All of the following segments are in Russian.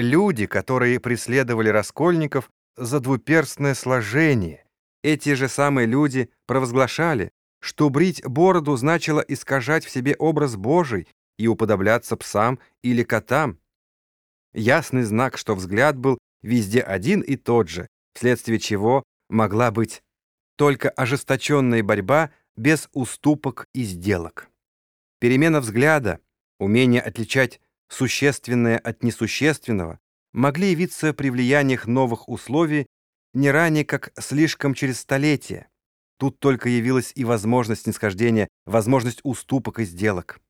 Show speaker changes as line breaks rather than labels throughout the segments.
Люди, которые преследовали раскольников за двуперстное сложение, эти же самые люди провозглашали, что брить бороду значило искажать в себе образ Божий и уподобляться псам или котам. Ясный знак, что взгляд был везде один и тот же, вследствие чего могла быть только ожесточенная борьба без уступок и сделок. Перемена взгляда, умение отличать существенное от несущественного, могли явиться при влияниях новых условий не ранее, как слишком через столетия. Тут только явилась и возможность снисхождения, возможность уступок и сделок.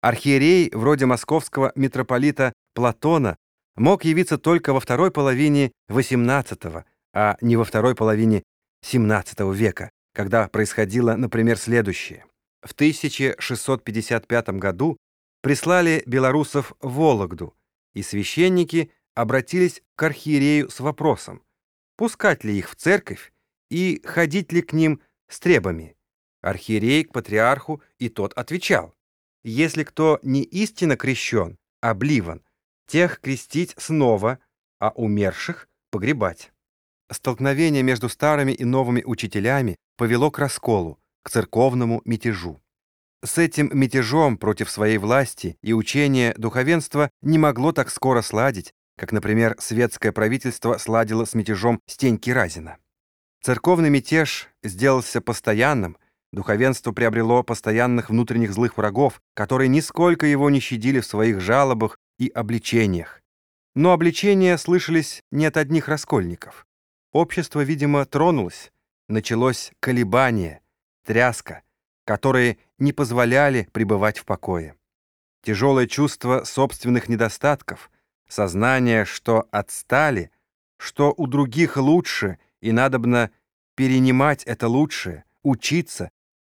Архиерей, вроде московского митрополита Платона, мог явиться только во второй половине XVIII, а не во второй половине XVII века, когда происходило, например, следующее. В 1655 году прислали белорусов в Вологду, и священники обратились к архиерею с вопросом, пускать ли их в церковь и ходить ли к ним с требами. Архиерей к патриарху, и тот отвечал, если кто не истинно крещен, а бливан, тех крестить снова, а умерших погребать. Столкновение между старыми и новыми учителями повело к расколу, к церковному мятежу. С этим мятежом против своей власти и учения духовенство не могло так скоро сладить, как, например, светское правительство сладило с мятежом Стеньки Разина. Церковный мятеж сделался постоянным, духовенство приобрело постоянных внутренних злых врагов, которые нисколько его не щадили в своих жалобах и обличениях. Но обличения слышались не от одних раскольников. Общество, видимо, тронулось, началось колебание, тряска, которые не позволяли пребывать в покое. Тяжелое чувство собственных недостатков, сознание, что отстали, что у других лучше и надобно перенимать это лучшее, учиться,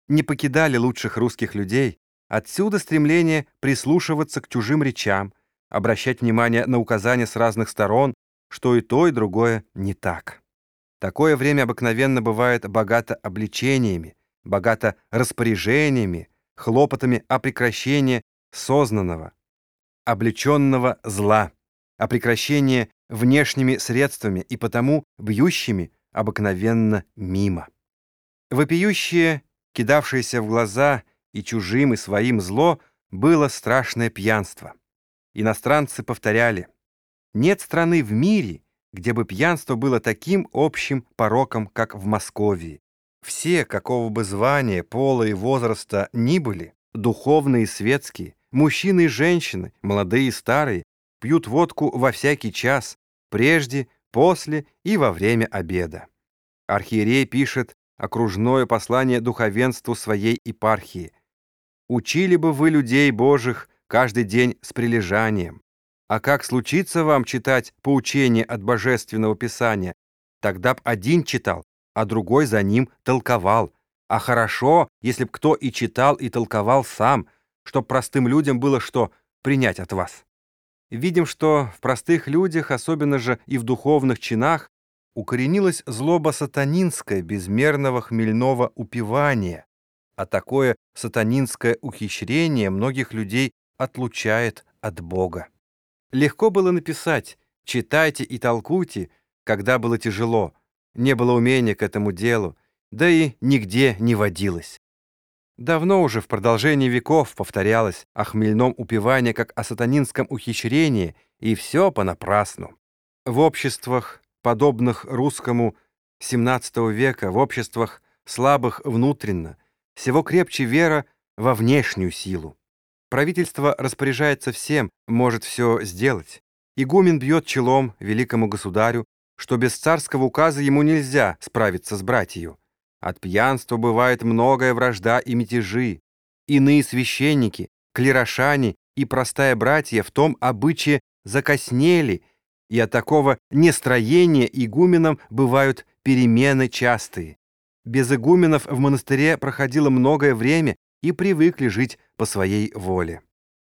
не покидали лучших русских людей, отсюда стремление прислушиваться к чужим речам, обращать внимание на указания с разных сторон, что и то, и другое не так. Такое время обыкновенно бывает богато обличениями, богато распоряжениями, хлопотами о прекращении сознанного, облеченного зла, о прекращении внешними средствами и потому бьющими обыкновенно мимо. Вопиющее, кидавшееся в глаза и чужим, и своим зло, было страшное пьянство. Иностранцы повторяли, нет страны в мире, где бы пьянство было таким общим пороком, как в Москве. Все, какого бы звания, пола и возраста ни были, духовные и светские, мужчины и женщины, молодые и старые, пьют водку во всякий час, прежде, после и во время обеда. Архиерей пишет окружное послание духовенству своей епархии. «Учили бы вы людей Божих каждый день с прилежанием. А как случится вам читать поучение от Божественного Писания, тогда б один читал, а другой за ним толковал. А хорошо, если б кто и читал, и толковал сам, чтоб простым людям было что принять от вас. Видим, что в простых людях, особенно же и в духовных чинах, укоренилась злоба сатанинская, безмерного хмельного упивания, а такое сатанинское ухищрение многих людей отлучает от Бога. Легко было написать «читайте и толкуйте», когда было тяжело, не было умения к этому делу, да и нигде не водилось. Давно уже в продолжении веков повторялось о хмельном упивании как о сатанинском ухищрении, и все понапрасну. В обществах, подобных русскому XVII века, в обществах слабых внутренно, всего крепче вера во внешнюю силу. Правительство распоряжается всем, может все сделать. Игумен бьет челом великому государю, что без царского указа ему нельзя справиться с братью. От пьянства бывает многое вражда и мятежи. Иные священники, клерошане и простая братья в том обычае закоснели, и от такого нестроения игуменам бывают перемены частые. Без игуменов в монастыре проходило многое время и привыкли жить по своей воле.